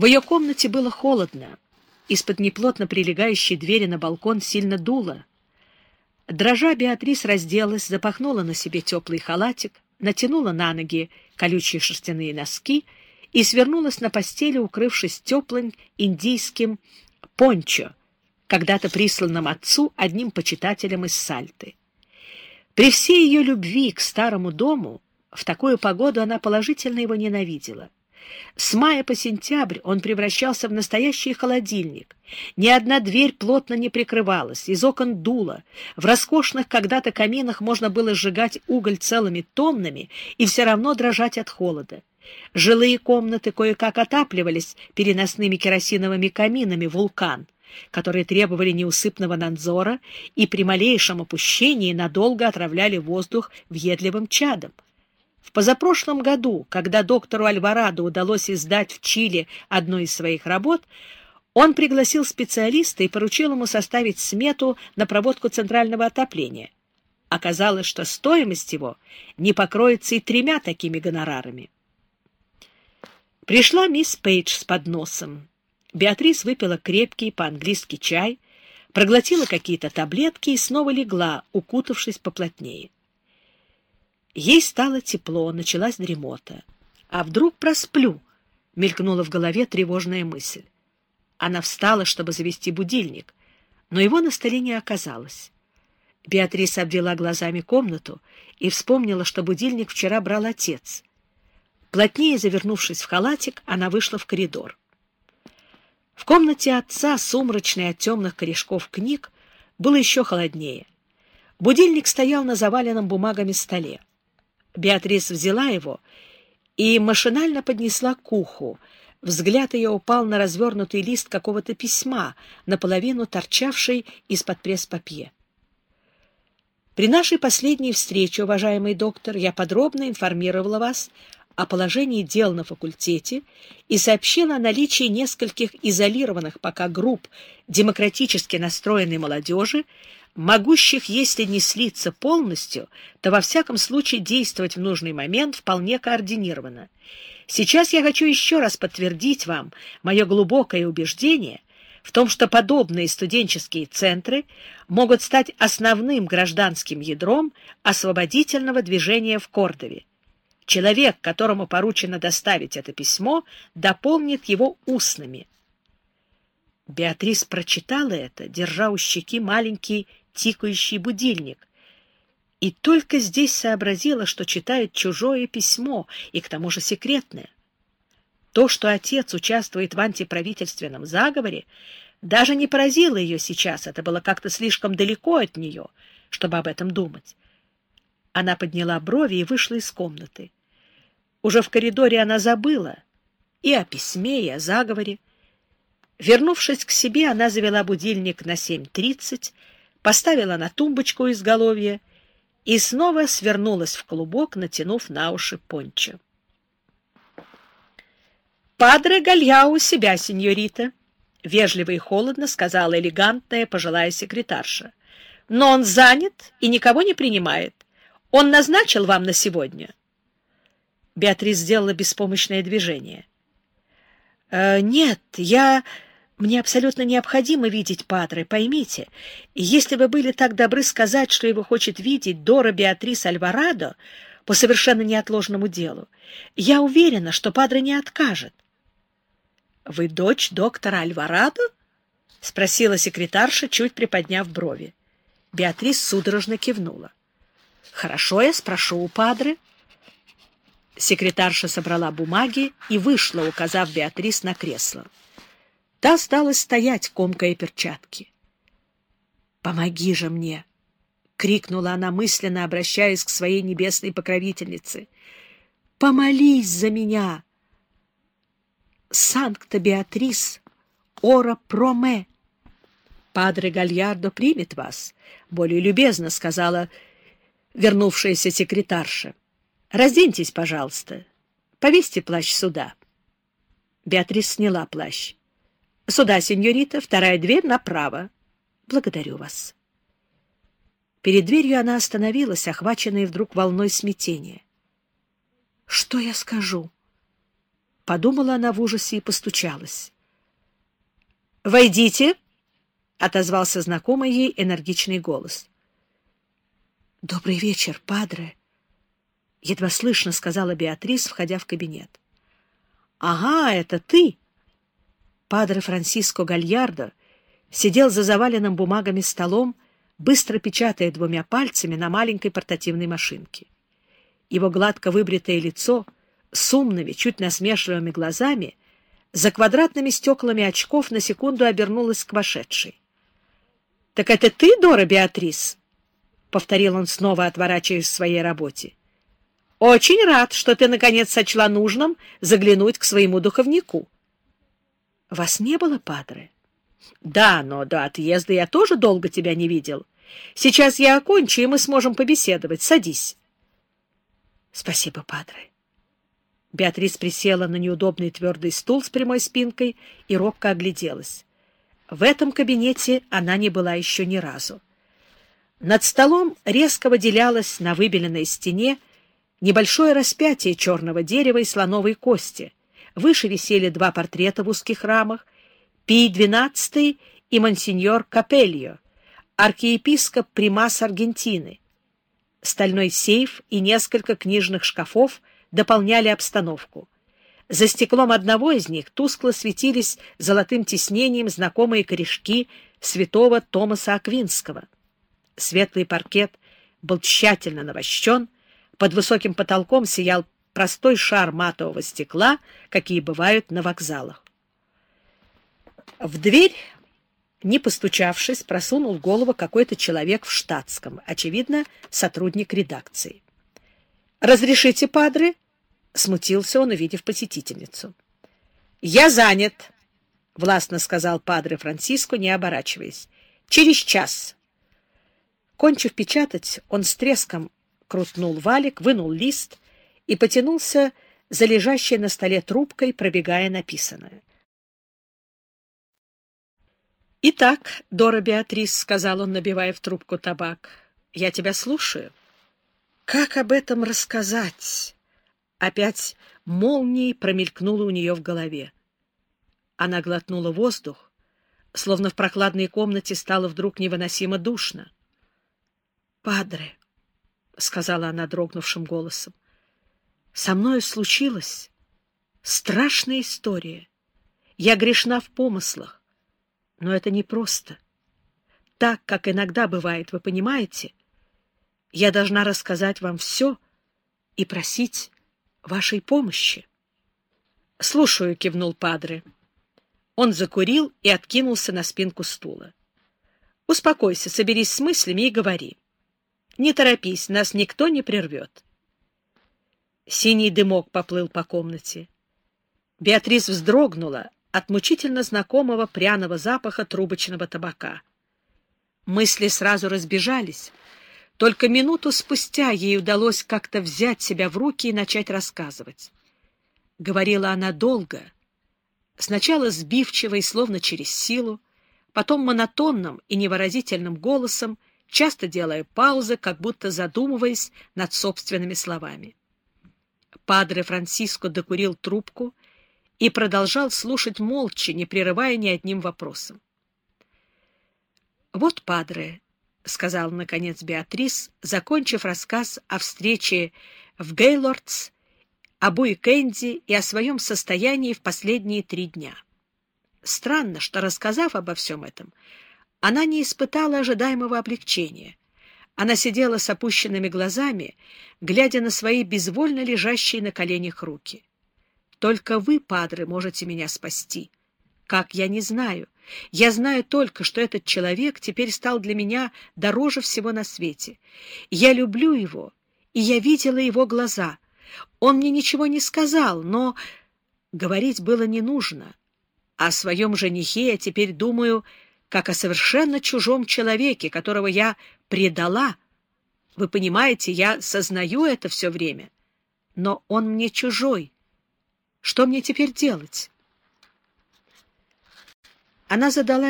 В ее комнате было холодно. Из-под неплотно прилегающей двери на балкон сильно дуло. Дрожа, Беатрис разделась, запахнула на себе теплый халатик, натянула на ноги колючие шерстяные носки и свернулась на постели, укрывшись теплым индийским пончо, когда-то присланным отцу одним почитателем из Сальты. При всей ее любви к старому дому в такую погоду она положительно его ненавидела. С мая по сентябрь он превращался в настоящий холодильник. Ни одна дверь плотно не прикрывалась, из окон дуло. В роскошных когда-то каминах можно было сжигать уголь целыми тоннами и все равно дрожать от холода. Жилые комнаты кое-как отапливались переносными керосиновыми каминами «Вулкан», которые требовали неусыпного надзора и при малейшем опущении надолго отравляли воздух въедливым чадом. В позапрошлом году, когда доктору Альварадо удалось издать в Чили одну из своих работ, он пригласил специалиста и поручил ему составить смету на проводку центрального отопления. Оказалось, что стоимость его не покроется и тремя такими гонорарами. Пришла мисс Пейдж с подносом. Беатрис выпила крепкий по-английски чай, проглотила какие-то таблетки и снова легла, укутавшись поплотнее. Ей стало тепло, началась дремота. А вдруг просплю? Мелькнула в голове тревожная мысль. Она встала, чтобы завести будильник, но его на столе не оказалось. Беатриса обвела глазами комнату и вспомнила, что будильник вчера брал отец. Плотнее завернувшись в халатик, она вышла в коридор. В комнате отца, сумрачной от темных корешков книг, было еще холоднее. Будильник стоял на заваленном бумагами столе. Беатрис взяла его и машинально поднесла к уху. Взгляд ее упал на развернутый лист какого-то письма, наполовину торчавший из-под пресс-папье. При нашей последней встрече, уважаемый доктор, я подробно информировала вас о положении дел на факультете и сообщила о наличии нескольких изолированных пока групп демократически настроенной молодежи, могущих, если не слиться полностью, то во всяком случае действовать в нужный момент вполне координированно. Сейчас я хочу еще раз подтвердить вам мое глубокое убеждение в том, что подобные студенческие центры могут стать основным гражданским ядром освободительного движения в Кордове. Человек, которому поручено доставить это письмо, дополнит его устными. Беатрис прочитала это, держа у щеки маленький тикающий будильник. И только здесь сообразила, что читает чужое письмо, и к тому же секретное. То, что отец участвует в антиправительственном заговоре, даже не поразило ее сейчас, это было как-то слишком далеко от нее, чтобы об этом думать. Она подняла брови и вышла из комнаты. Уже в коридоре она забыла и о письме, и о заговоре. Вернувшись к себе, она завела будильник на 7.30, поставила на тумбочку изголовье и снова свернулась в клубок, натянув на уши пончо. «Падре Галья у себя, сеньорита», — вежливо и холодно сказала элегантная пожилая секретарша. «Но он занят и никого не принимает. Он назначил вам на сегодня». Беатрис сделала беспомощное движение. «Э, «Нет, я...» Мне абсолютно необходимо видеть Падре, поймите. Если вы были так добры сказать, что его хочет видеть Дора Беатрис Альварадо по совершенно неотложному делу, я уверена, что Падре не откажет. — Вы дочь доктора Альварадо? — спросила секретарша, чуть приподняв брови. Беатрис судорожно кивнула. — Хорошо, я спрошу у Падре. Секретарша собрала бумаги и вышла, указав Беатрис на кресло. Та стала стоять, комкая перчатки. «Помоги же мне!» — крикнула она мысленно, обращаясь к своей небесной покровительнице. «Помолись за меня!» «Санкта Беатрис, ора проме!» «Падре Гальярдо примет вас», — более любезно сказала вернувшаяся секретарша. «Разденьтесь, пожалуйста. Повесьте плащ сюда». Беатрис сняла плащ. — Сюда, сеньорита, вторая дверь направо. — Благодарю вас. Перед дверью она остановилась, охваченная вдруг волной смятения. — Что я скажу? Подумала она в ужасе и постучалась. «Войдите!» — отозвался знакомый ей энергичный голос. «Добрый вечер, падре!» — едва слышно сказала Беатрис, входя в кабинет. «Ага, это ты!» Падре Франсиско Гальярдо сидел за заваленным бумагами столом, быстро печатая двумя пальцами на маленькой портативной машинке. Его гладко выбритое лицо с умными, чуть насмешливыми глазами за квадратными стеклами очков на секунду обернулось к вошедшей. — Так это ты, Дора Беатрис? — повторил он снова, отворачиваясь в своей работе. — Очень рад, что ты, наконец, сочла нужным заглянуть к своему духовнику. — Вас не было, падре? — Да, но до отъезда я тоже долго тебя не видел. Сейчас я окончу, и мы сможем побеседовать. Садись. — Спасибо, падре. Беатрис присела на неудобный твердый стул с прямой спинкой и робко огляделась. В этом кабинете она не была еще ни разу. Над столом резко выделялось на выбеленной стене небольшое распятие черного дерева и слоновой кости. Выше висели два портрета в узких рамах — Пий XII и монсеньор Капельо, архиепископ Примас Аргентины. Стальной сейф и несколько книжных шкафов дополняли обстановку. За стеклом одного из них тускло светились золотым тиснением знакомые корешки святого Томаса Аквинского — Светлый паркет был тщательно навощен, под высоким потолком сиял простой шар матового стекла, какие бывают на вокзалах. В дверь, не постучавшись, просунул голову какой-то человек в штатском, очевидно, сотрудник редакции. «Разрешите, падре?» — смутился он, увидев посетительницу. «Я занят», — властно сказал падре Франциско, не оборачиваясь. «Через час». Кончив печатать, он с треском крутнул валик, вынул лист и потянулся за лежащей на столе трубкой, пробегая написанное. «Итак, Дора Беатрис», — сказал он, набивая в трубку табак, — «я тебя слушаю». «Как об этом рассказать?» Опять молнией промелькнуло у нее в голове. Она глотнула воздух, словно в прохладной комнате стало вдруг невыносимо душно. «Падре», — сказала она дрогнувшим голосом, — «со мною случилась страшная история. Я грешна в помыслах, но это не просто. Так, как иногда бывает, вы понимаете, я должна рассказать вам все и просить вашей помощи». «Слушаю», — кивнул Падре. Он закурил и откинулся на спинку стула. «Успокойся, соберись с мыслями и говори». Не торопись, нас никто не прервет. Синий дымок поплыл по комнате. Беатрис вздрогнула от мучительно знакомого пряного запаха трубочного табака. Мысли сразу разбежались. Только минуту спустя ей удалось как-то взять себя в руки и начать рассказывать. Говорила она долго, сначала сбивчиво и словно через силу, потом монотонным и невыразительным голосом, часто делая паузы, как будто задумываясь над собственными словами. Падре Франциско докурил трубку и продолжал слушать молча, не прерывая ни одним вопросом. «Вот, падре», — сказал, наконец, Беатрис, закончив рассказ о встрече в Гейлордс, об уикенде и о своем состоянии в последние три дня. Странно, что, рассказав обо всем этом, она не испытала ожидаемого облегчения. Она сидела с опущенными глазами, глядя на свои безвольно лежащие на коленях руки. «Только вы, падры, можете меня спасти. Как, я не знаю. Я знаю только, что этот человек теперь стал для меня дороже всего на свете. Я люблю его, и я видела его глаза. Он мне ничего не сказал, но говорить было не нужно. О своем женихе я теперь думаю как о совершенно чужом человеке, которого я предала. Вы понимаете, я сознаю это все время, но он мне чужой. Что мне теперь делать? Она задала